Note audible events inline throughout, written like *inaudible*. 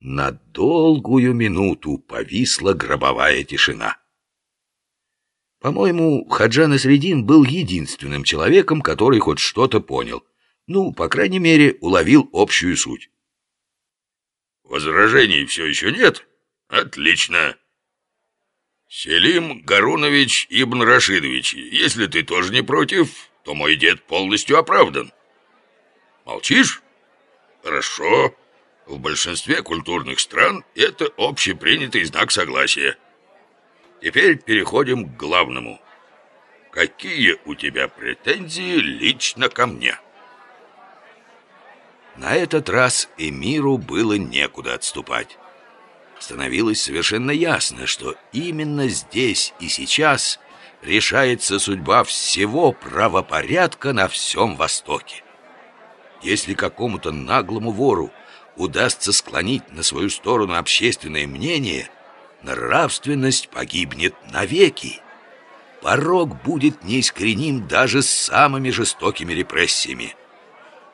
На долгую минуту повисла гробовая тишина. По-моему, Хаджан Средин был единственным человеком, который хоть что-то понял. Ну, по крайней мере, уловил общую суть. Возражений все еще нет? Отлично. Селим Гарунович Ибн Рашидович, если ты тоже не против, то мой дед полностью оправдан. Молчишь? Хорошо. В большинстве культурных стран это общепринятый знак согласия. Теперь переходим к главному. Какие у тебя претензии лично ко мне? На этот раз Эмиру было некуда отступать. Становилось совершенно ясно, что именно здесь и сейчас решается судьба всего правопорядка на всем Востоке. Если какому-то наглому вору удастся склонить на свою сторону общественное мнение, нравственность погибнет навеки. Порог будет неискореним даже с самыми жестокими репрессиями.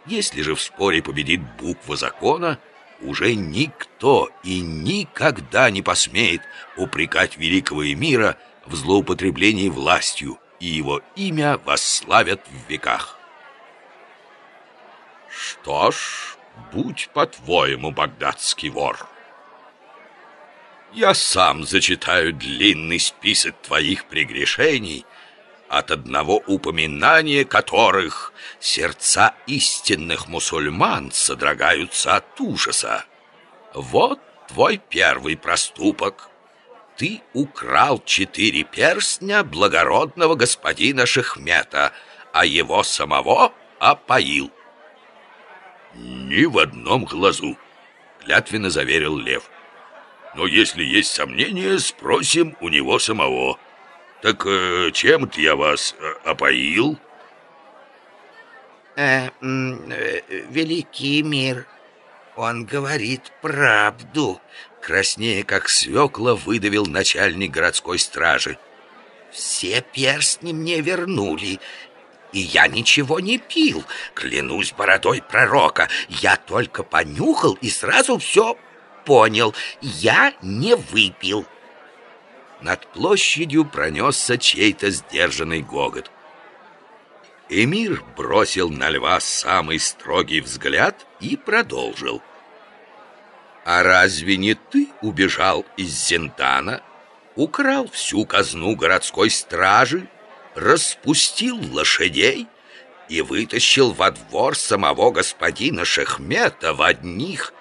Если же в споре победит буква закона, уже никто и никогда не посмеет упрекать великого эмира в злоупотреблении властью, и его имя восславят в веках. Что ж, будь по-твоему, багдадский вор. Я сам зачитаю длинный список твоих прегрешений, от одного упоминания которых сердца истинных мусульман содрогаются от ужаса. Вот твой первый проступок. Ты украл четыре перстня благородного господина Шехмета, а его самого опоил. «Ни в одном глазу», — клятвенно заверил Лев. «Но если есть сомнения, спросим у него самого. Так э, чем-то я вас э, опоил?» э, э, «Великий мир, он говорит правду», краснее как свекла выдавил начальник городской стражи. «Все перстни мне вернули, и я ничего не пил, клянусь бородой пророка. Я только понюхал и сразу все понял. Я не выпил. Над площадью пронесся чей-то сдержанный гогот. Эмир бросил на льва самый строгий взгляд и продолжил. «А разве не ты убежал из Зентана, украл всю казну городской стражи распустил лошадей и вытащил во двор самого господина Шехмета в одних.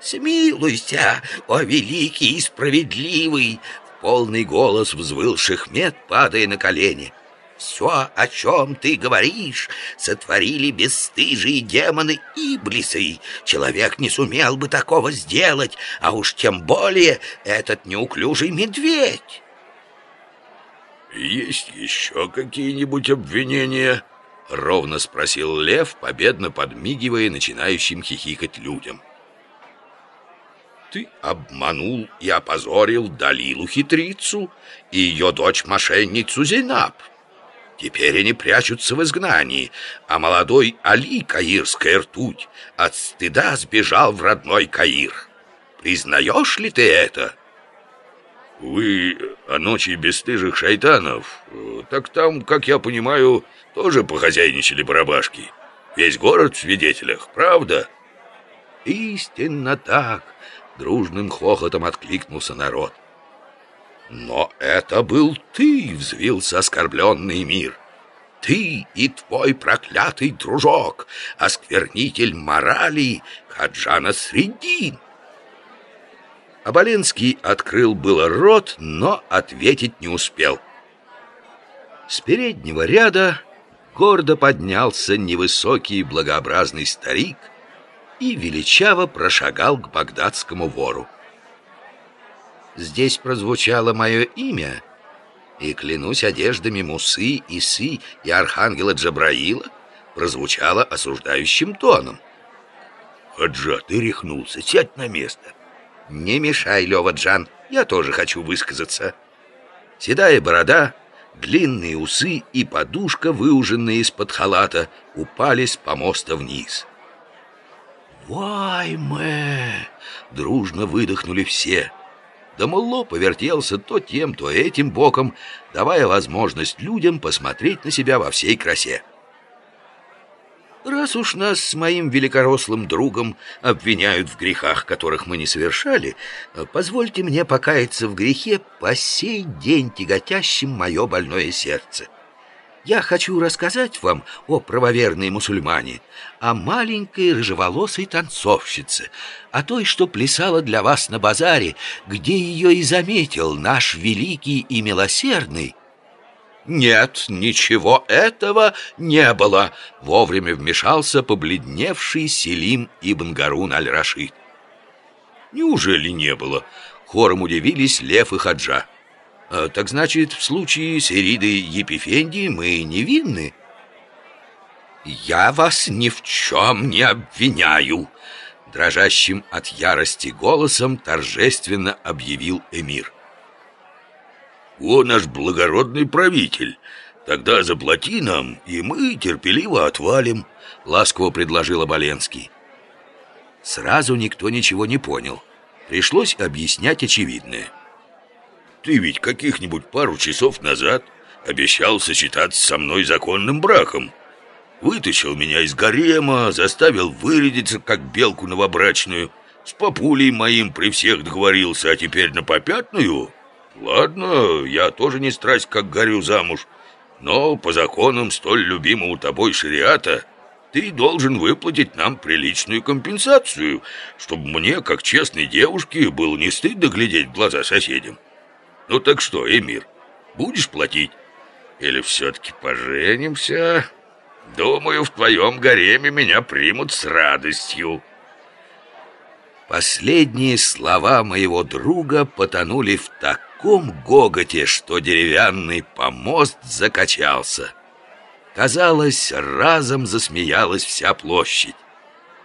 «Смилуйся, о великий и справедливый!» В полный голос взвыл Шехмет, падая на колени. «Все, о чем ты говоришь, сотворили бесстыжие демоны Иблисы. Человек не сумел бы такого сделать, а уж тем более этот неуклюжий медведь». «Есть еще какие-нибудь обвинения?» — ровно спросил Лев, победно подмигивая начинающим хихикать людям. «Ты обманул и опозорил Далилу-хитрицу и ее дочь-мошенницу Зейнаб. Теперь они прячутся в изгнании, а молодой Али, каирская ртуть, от стыда сбежал в родной Каир. Признаешь ли ты это?» Вы о ночи бесстыжих шайтанов, так там, как я понимаю, тоже похозяйничали барабашки. Весь город в свидетелях, правда? Истинно так, дружным хохотом откликнулся народ. Но это был ты, взвился оскорбленный мир. Ты и твой проклятый дружок, осквернитель морали Хаджана Средин. Аболенский открыл было рот, но ответить не успел. С переднего ряда гордо поднялся невысокий благообразный старик и величаво прошагал к багдадскому вору. Здесь прозвучало мое имя, и, клянусь одеждами Мусы, Исы и архангела Джабраила, прозвучало осуждающим тоном. «Хаджа, ты рехнулся, сядь на место!» «Не мешай, Лёва Джан, я тоже хочу высказаться». Седая борода, длинные усы и подушка, выуженные из-под халата, упали с помоста вниз. «Вай, мэ!» дружно выдохнули все. Дамулло повертелся то тем, то этим боком, давая возможность людям посмотреть на себя во всей красе. Раз уж нас с моим великорослым другом обвиняют в грехах, которых мы не совершали, позвольте мне покаяться в грехе по сей день тяготящим мое больное сердце. Я хочу рассказать вам, о правоверные мусульмане, о маленькой рыжеволосой танцовщице, о той, что плясала для вас на базаре, где ее и заметил наш великий и милосердный «Нет, ничего этого не было!» Вовремя вмешался побледневший Селим Ибн Гарун Аль-Рашид. «Неужели не было?» Хором удивились Лев и Хаджа. А, «Так значит, в случае с Эридой Епифенди мы невинны?» «Я вас ни в чем не обвиняю!» Дрожащим от ярости голосом торжественно объявил эмир. «О, наш благородный правитель! Тогда заплати нам, и мы терпеливо отвалим», — ласково предложил Оболенский. Сразу никто ничего не понял. Пришлось объяснять очевидное. «Ты ведь каких-нибудь пару часов назад обещал сочетаться со мной законным браком. Вытащил меня из гарема, заставил вырядиться, как белку новобрачную. С папулей моим при всех договорился, а теперь на попятную...» Ладно, я тоже не страсть, как горю замуж, но по законам столь любимого тобой шариата ты должен выплатить нам приличную компенсацию, чтобы мне, как честной девушке, было не стыдно глядеть в глаза соседям. Ну так что, Эмир, будешь платить? Или все-таки поженимся? Думаю, в твоем гареме меня примут с радостью». Последние слова моего друга потонули в таком гоготе, что деревянный помост закачался. Казалось, разом засмеялась вся площадь.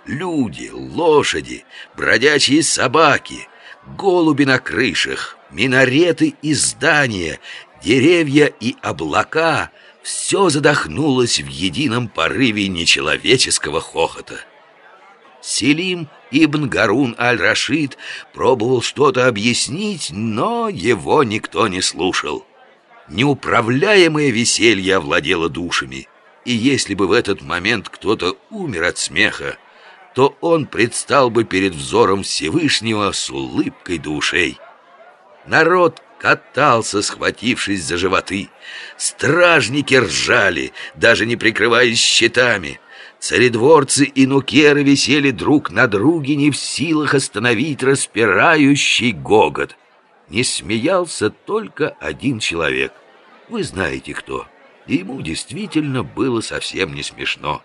Люди, лошади, бродячие собаки, голуби на крышах, минареты и здания, деревья и облака — все задохнулось в едином порыве нечеловеческого хохота. Селим Ибн Гарун аль-Рашид пробовал что-то объяснить, но его никто не слушал. Неуправляемое веселье овладело душами, и если бы в этот момент кто-то умер от смеха, то он предстал бы перед взором Всевышнего с улыбкой душей. Народ катался, схватившись за животы. Стражники ржали, даже не прикрываясь щитами — Царедворцы и нукеры висели друг на друге, не в силах остановить распирающий гогот. Не смеялся только один человек. Вы знаете кто. Ему действительно было совсем не смешно.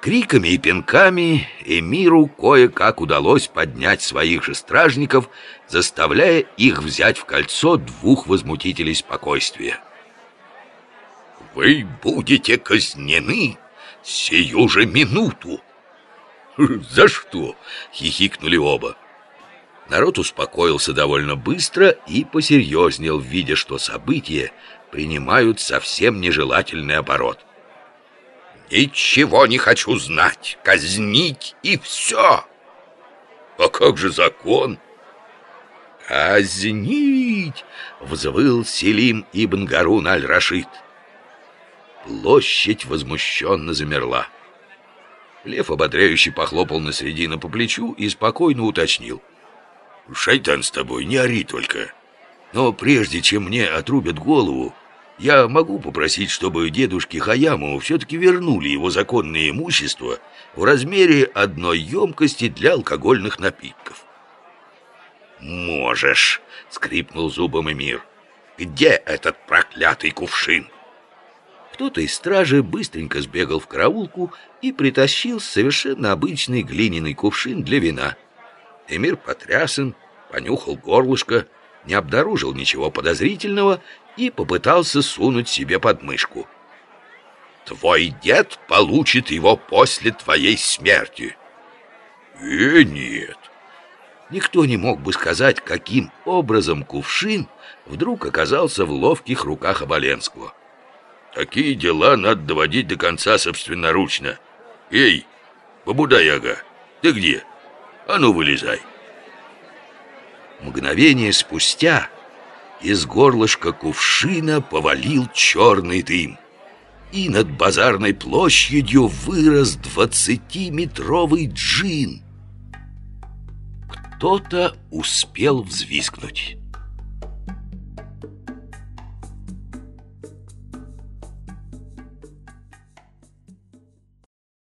Криками и пинками Эмиру кое-как удалось поднять своих же стражников, заставляя их взять в кольцо двух возмутителей спокойствия. «Вы будете казнены!» Сию же минуту. *laughs* «За что?» — хихикнули оба. Народ успокоился довольно быстро и посерьезнел, видя, что события принимают совсем нежелательный оборот. «Ничего не хочу знать! Казнить и все!» «А как же закон?» «Казнить!» — взвыл Селим Ибн Гарун аль-Рашид. Площадь возмущенно замерла. Лев ободряюще похлопал на средину по плечу и спокойно уточнил. «Шайтан с тобой, не ори только. Но прежде чем мне отрубят голову, я могу попросить, чтобы дедушке Хаяму все-таки вернули его законное имущество в размере одной емкости для алкогольных напитков». «Можешь», — скрипнул зубом Эмир. «Где этот проклятый кувшин?» Кто-то из стражи быстренько сбегал в караулку и притащил совершенно обычный глиняный кувшин для вина. Эмир потрясен, понюхал горлышко, не обнаружил ничего подозрительного и попытался сунуть себе под мышку. «Твой дед получит его после твоей смерти». «Э, нет». Никто не мог бы сказать, каким образом кувшин вдруг оказался в ловких руках Оболенского. Такие дела надо доводить до конца собственноручно. Эй, бабуда-яга, ты где? А ну, вылезай. Мгновение спустя из горлышка кувшина повалил черный дым. И над базарной площадью вырос двадцатиметровый джин. Кто-то успел взвизгнуть.